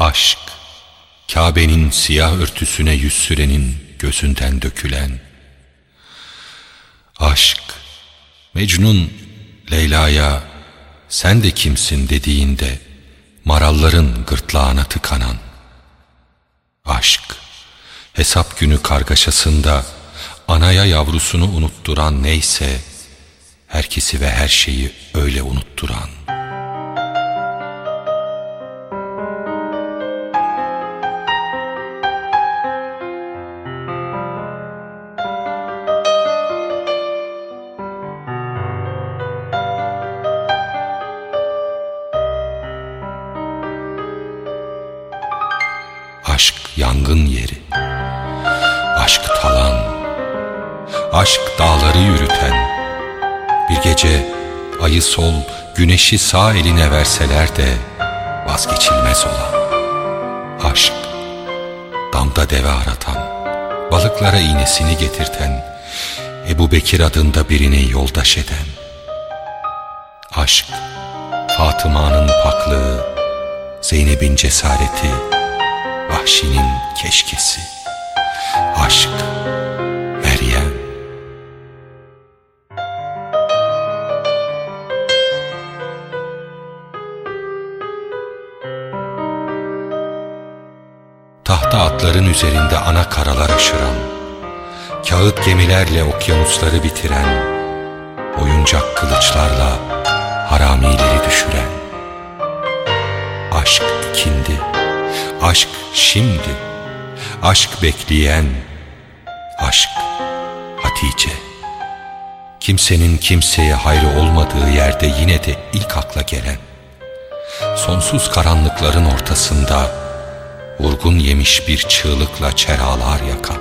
Aşk, Kabe'nin siyah örtüsüne yüz sürenin gözünden dökülen. Aşk, Mecnun Leyla'ya sen de kimsin dediğinde maralların gırtlağına tıkanan. Aşk, hesap günü kargaşasında anaya yavrusunu unutturan neyse, herkesi ve her şeyi öyle unutturan. Yangın yeri, aşk talan, aşk dağları yürüten, bir gece ayı sol, güneşi sağ eline verseler de vazgeçilmez olan. Aşk, damda deve aratan, balıklara iğnesini getirten, Ebu Bekir adında birini yoldaş eden. Aşk, Fatıma'nın paklığı, Zeynep'in cesareti, Vahşinin keşkesi. Aşk, Meryem. Tahta atların üzerinde ana karalar aşıran, Kağıt gemilerle okyanusları bitiren, Oyuncak kılıçlarla haramileri düşüren. Aşk ikindi, aşk şimdi, aşk bekleyen, aşk Hatice. Kimsenin kimseye hayrı olmadığı yerde yine de ilk akla gelen, sonsuz karanlıkların ortasında vurgun yemiş bir çığlıkla çeralar yakan,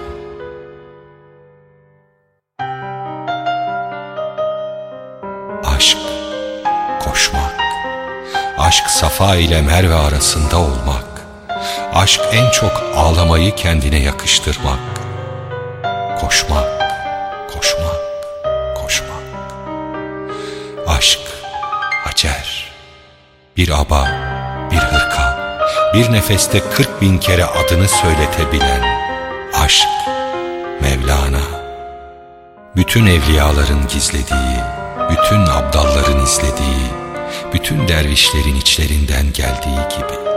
aşk koşmak, aşk Safa ile Merve arasında olmak, aşk en çok ağlamayı kendine yakıştırmak, koşmak, koşmak, koşmak, aşk Hacer, bir aba, bir hırka, bir nefeste kırk bin kere adını söyletebilen aşk Mevlana. Bütün evliyaların gizlediği, bütün abdalların izlediği, bütün dervişlerin içlerinden geldiği gibi.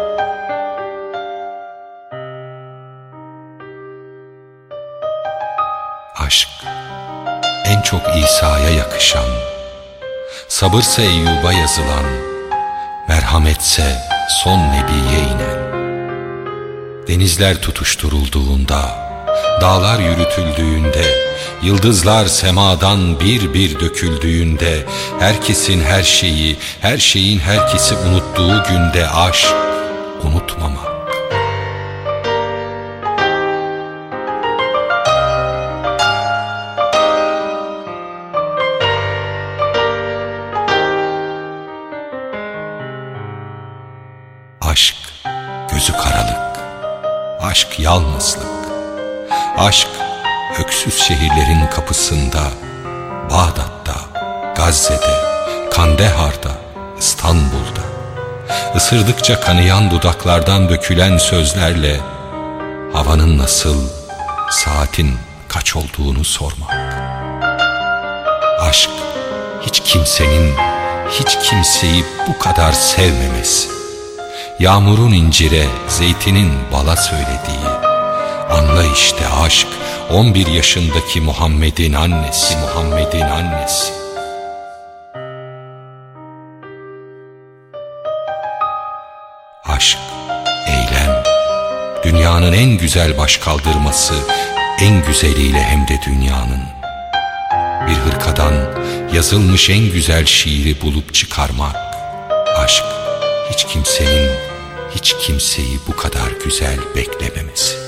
Çok İsa'ya yakışan, sabırsa Eyyub'a yazılan, merhametse son Nebi'ye inen. Denizler tutuşturulduğunda, dağlar yürütüldüğünde, Yıldızlar semadan bir bir döküldüğünde, herkesin her şeyi, her şeyin herkesi unuttuğu günde aşk, unutmamak. Aşk, gözü karalık, aşk yalnızlık, aşk öksüz şehirlerin kapısında, Bağdat'ta, Gazze'de, Kandehar'da, İstanbul'da, ısırdıkça kanayan dudaklardan dökülen sözlerle, havanın nasıl, saatin kaç olduğunu sormak. Aşk, hiç kimsenin, hiç kimseyi bu kadar sevmemesi. Yağmurun incire, zeytinin bala söylediği, anla işte aşk, 11 yaşındaki Muhammed'in annesi, Muhammed'in annesi. Aşk, eylem, dünyanın en güzel başkaldırması, en güzeliyle hem de dünyanın. Bir hırkadan yazılmış en güzel şiiri bulup çıkarmak. Aşk, hiç kimsenin, hiç kimseyi bu kadar güzel beklememesi.